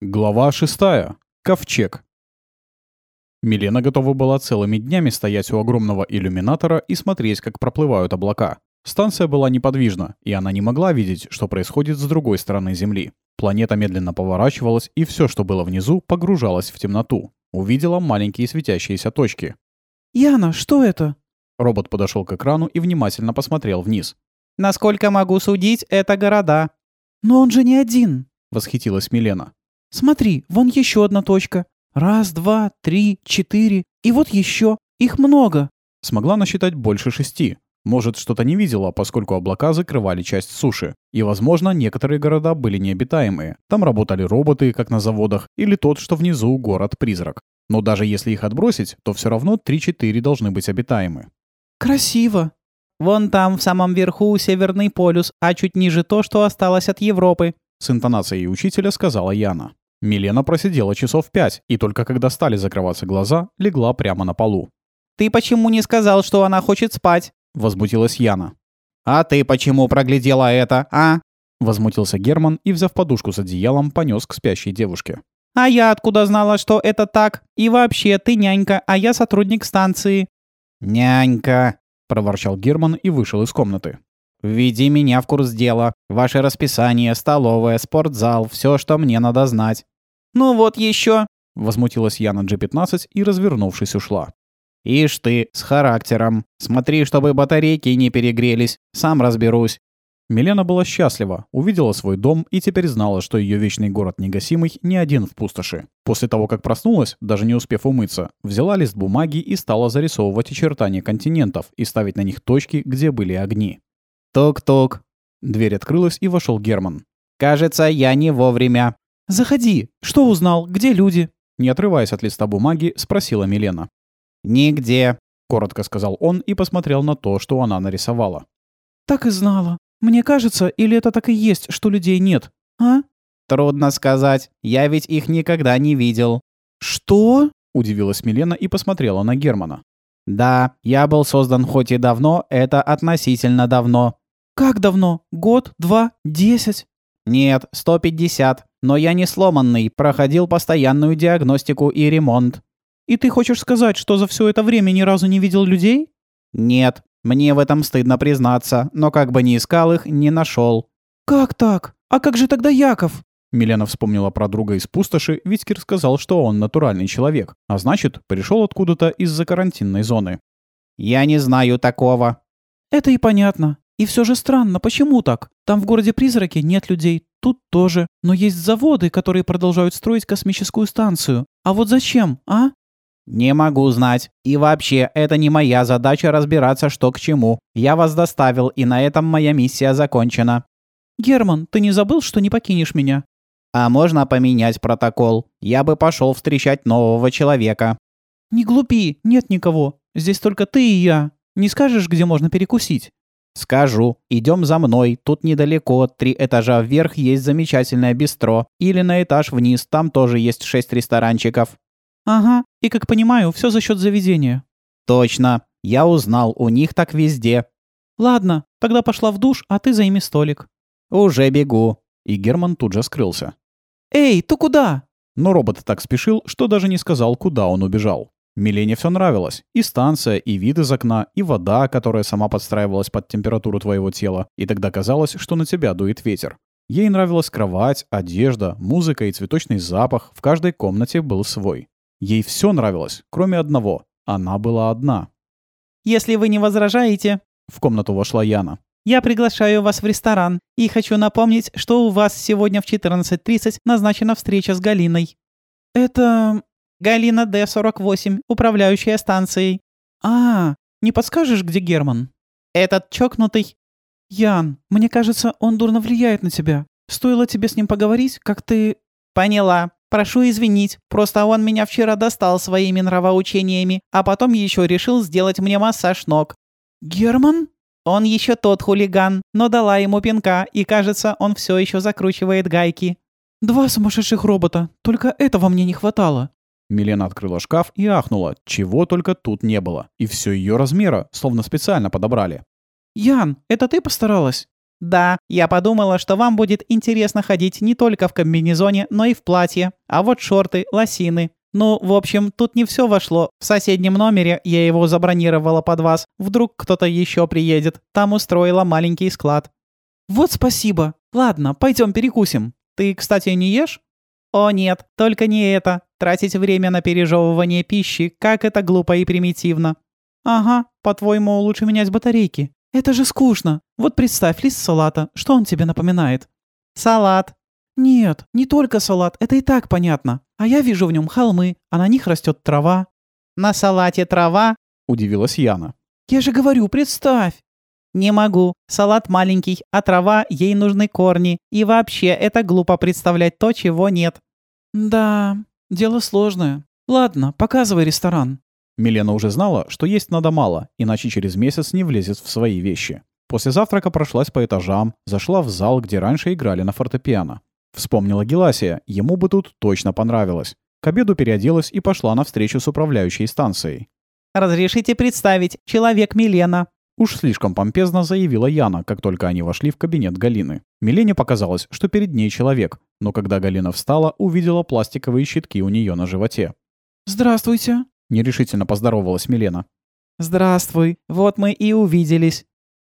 Глава 6. Ковчег. Милена готова была целыми днями стоять у огромного иллюминатора и смотреть, как проплывают облака. Станция была неподвижна, и она не могла видеть, что происходит с другой стороны Земли. Планета медленно поворачивалась, и все, что было внизу, погружалось в темноту. Увидела маленькие светящиеся точки. «Яна, что это?» Робот подошел к экрану и внимательно посмотрел вниз. «Насколько могу судить, это города». «Но он же не один!» — восхитилась Милена. Смотри, вон еще одна точка. Раз, два, три, четыре. И вот еще. Их много. Смогла насчитать больше шести. Может, что-то не видела, поскольку облака закрывали часть суши. И, возможно, некоторые города были необитаемые. Там работали роботы, как на заводах, или тот, что внизу город-призрак. Но даже если их отбросить, то все равно 3-4 должны быть обитаемы. Красиво. Вон там, в самом верху, Северный полюс, а чуть ниже то, что осталось от Европы. С интонацией учителя сказала Яна. Милена просидела часов пять, и только когда стали закрываться глаза, легла прямо на полу. «Ты почему не сказал, что она хочет спать?» — возмутилась Яна. «А ты почему проглядела это, а?» Возмутился Герман и, взяв подушку с одеялом, понес к спящей девушке. «А я откуда знала, что это так? И вообще, ты нянька, а я сотрудник станции». «Нянька», — проворчал Герман и вышел из комнаты. «Введи меня в курс дела. Ваше расписание, столовая, спортзал, все, что мне надо знать». «Ну вот еще», — возмутилась Яна G15 и, развернувшись, ушла. «Ишь ты, с характером. Смотри, чтобы батарейки не перегрелись. Сам разберусь». Милена была счастлива, увидела свой дом и теперь знала, что ее вечный город негасимый не один в пустоши. После того, как проснулась, даже не успев умыться, взяла лист бумаги и стала зарисовывать очертания континентов и ставить на них точки, где были огни. «Тук-тук». Дверь открылась, и вошел Герман. «Кажется, я не вовремя». «Заходи. Что узнал? Где люди?» Не отрываясь от листа бумаги, спросила Милена. «Нигде», — коротко сказал он и посмотрел на то, что она нарисовала. «Так и знала. Мне кажется, или это так и есть, что людей нет, а?» «Трудно сказать. Я ведь их никогда не видел». «Что?» — удивилась Милена и посмотрела на Германа. «Да, я был создан хоть и давно, это относительно давно». «Как давно? Год? Два? Десять?» «Нет, 150. Но я не сломанный, проходил постоянную диагностику и ремонт». «И ты хочешь сказать, что за все это время ни разу не видел людей?» «Нет, мне в этом стыдно признаться, но как бы ни искал их, не нашел». «Как так? А как же тогда Яков?» Милена вспомнила про друга из пустоши, Витькер сказал, что он натуральный человек, а значит, пришел откуда-то из-за карантинной зоны. «Я не знаю такого». «Это и понятно. И все же странно, почему так? Там в городе Призраки нет людей, тут тоже. Но есть заводы, которые продолжают строить космическую станцию. А вот зачем, а?» «Не могу знать. И вообще, это не моя задача разбираться, что к чему. Я вас доставил, и на этом моя миссия закончена». «Герман, ты не забыл, что не покинешь меня?» А можно поменять протокол? Я бы пошел встречать нового человека. Не глупи, нет никого. Здесь только ты и я. Не скажешь, где можно перекусить? Скажу. Идем за мной. Тут недалеко, три этажа вверх есть замечательное бистро. Или на этаж вниз, там тоже есть шесть ресторанчиков. Ага, и как понимаю, все за счет заведения. Точно. Я узнал, у них так везде. Ладно, тогда пошла в душ, а ты займи столик. Уже бегу. И Герман тут же скрылся. «Эй, ты куда?» Но робот так спешил, что даже не сказал, куда он убежал. Милене все нравилось. И станция, и вид из окна, и вода, которая сама подстраивалась под температуру твоего тела. И тогда казалось, что на тебя дует ветер. Ей нравилась кровать, одежда, музыка и цветочный запах. В каждой комнате был свой. Ей все нравилось, кроме одного. Она была одна. «Если вы не возражаете...» В комнату вошла Яна. Я приглашаю вас в ресторан и хочу напомнить, что у вас сегодня в 14.30 назначена встреча с Галиной». «Это...» «Галина Д-48, управляющая станцией». «А, не подскажешь, где Герман?» «Этот чокнутый». «Ян, мне кажется, он дурно влияет на тебя. Стоило тебе с ним поговорить, как ты...» «Поняла. Прошу извинить. Просто он меня вчера достал своими нравоучениями, а потом еще решил сделать мне массаж ног». «Герман?» Он еще тот хулиган, но дала ему пинка, и кажется, он все еще закручивает гайки. Два сумасшедших робота. Только этого мне не хватало. Милена открыла шкаф и ахнула, чего только тут не было. И все ее размера, словно специально подобрали. «Ян, это ты постаралась?» Да, я подумала, что вам будет интересно ходить не только в комбинезоне, но и в платье. А вот шорты, лосины. Ну, в общем, тут не все вошло. В соседнем номере я его забронировала под вас. Вдруг кто-то еще приедет. Там устроила маленький склад. Вот спасибо. Ладно, пойдем перекусим. Ты, кстати, не ешь? О нет, только не это. Тратить время на пережевывание пищи, как это глупо и примитивно. Ага, по-твоему, лучше менять батарейки. Это же скучно. Вот представь лист салата. Что он тебе напоминает? Салат. Нет, не только салат, это и так понятно. А я вижу в нем холмы, а на них растет трава. На салате трава? Удивилась Яна. Я же говорю, представь. Не могу. Салат маленький, а трава, ей нужны корни. И вообще, это глупо представлять то, чего нет. Да, дело сложное. Ладно, показывай ресторан. Милена уже знала, что есть надо мало, иначе через месяц не влезет в свои вещи. После завтрака прошлась по этажам, зашла в зал, где раньше играли на фортепиано. Вспомнила Геласия, ему бы тут точно понравилось. К обеду переоделась и пошла на встречу с управляющей станцией. «Разрешите представить, человек Милена». Уж слишком помпезно заявила Яна, как только они вошли в кабинет Галины. Милене показалось, что перед ней человек, но когда Галина встала, увидела пластиковые щитки у нее на животе. «Здравствуйте», — нерешительно поздоровалась Милена. «Здравствуй. Вот мы и увиделись».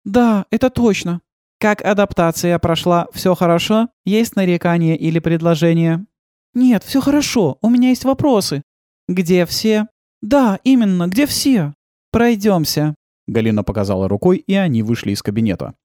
«Да, это точно». «Как адаптация прошла? Все хорошо? Есть нарекания или предложения?» «Нет, все хорошо. У меня есть вопросы». «Где все?» «Да, именно. Где все?» «Пройдемся». Галина показала рукой, и они вышли из кабинета.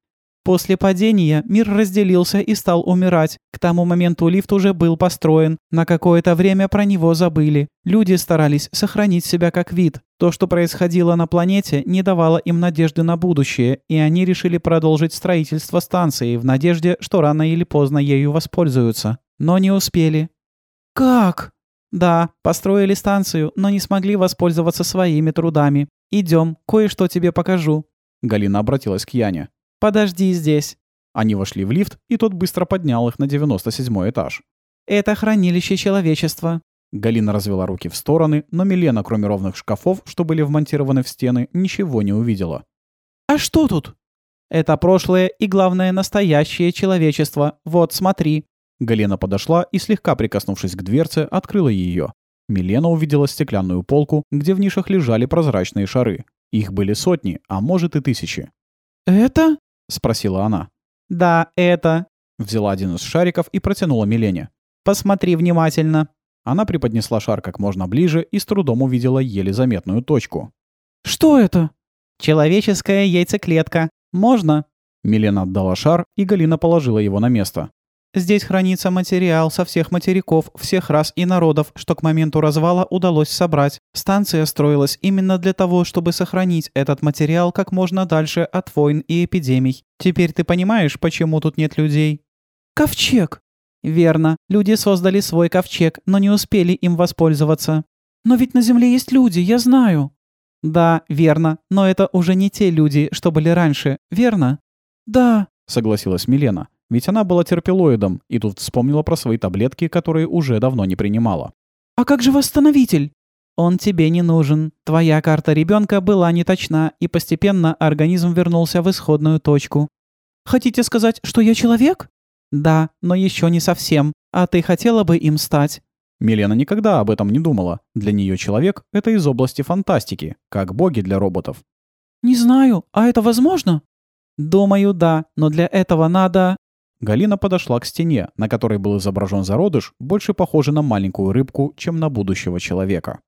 После падения мир разделился и стал умирать. К тому моменту лифт уже был построен. На какое-то время про него забыли. Люди старались сохранить себя как вид. То, что происходило на планете, не давало им надежды на будущее, и они решили продолжить строительство станции в надежде, что рано или поздно ею воспользуются. Но не успели. «Как?» «Да, построили станцию, но не смогли воспользоваться своими трудами. Идем, кое-что тебе покажу». Галина обратилась к Яне. «Подожди здесь». Они вошли в лифт, и тот быстро поднял их на 97 этаж. «Это хранилище человечества». Галина развела руки в стороны, но Милена, кроме ровных шкафов, что были вмонтированы в стены, ничего не увидела. «А что тут?» «Это прошлое и, главное, настоящее человечество. Вот, смотри». Галина подошла и, слегка прикоснувшись к дверце, открыла ее. Милена увидела стеклянную полку, где в нишах лежали прозрачные шары. Их были сотни, а может и тысячи. «Это?» — спросила она. «Да, это...» Взяла один из шариков и протянула Милене. «Посмотри внимательно». Она преподнесла шар как можно ближе и с трудом увидела еле заметную точку. «Что это?» «Человеческая яйцеклетка. Можно?» Милена отдала шар, и Галина положила его на место. Здесь хранится материал со всех материков, всех рас и народов, что к моменту развала удалось собрать. Станция строилась именно для того, чтобы сохранить этот материал как можно дальше от войн и эпидемий. Теперь ты понимаешь, почему тут нет людей? Ковчег. Верно. Люди создали свой ковчег, но не успели им воспользоваться. Но ведь на Земле есть люди, я знаю. Да, верно. Но это уже не те люди, что были раньше, верно? Да, согласилась Милена. Ведь она была терпилоидом, и тут вспомнила про свои таблетки, которые уже давно не принимала. «А как же восстановитель?» «Он тебе не нужен. Твоя карта ребенка была неточна, и постепенно организм вернулся в исходную точку». «Хотите сказать, что я человек?» «Да, но еще не совсем. А ты хотела бы им стать?» Милена никогда об этом не думала. Для нее человек — это из области фантастики, как боги для роботов. «Не знаю. А это возможно?» «Думаю, да. Но для этого надо...» Галина подошла к стене, на которой был изображен зародыш, больше похожий на маленькую рыбку, чем на будущего человека.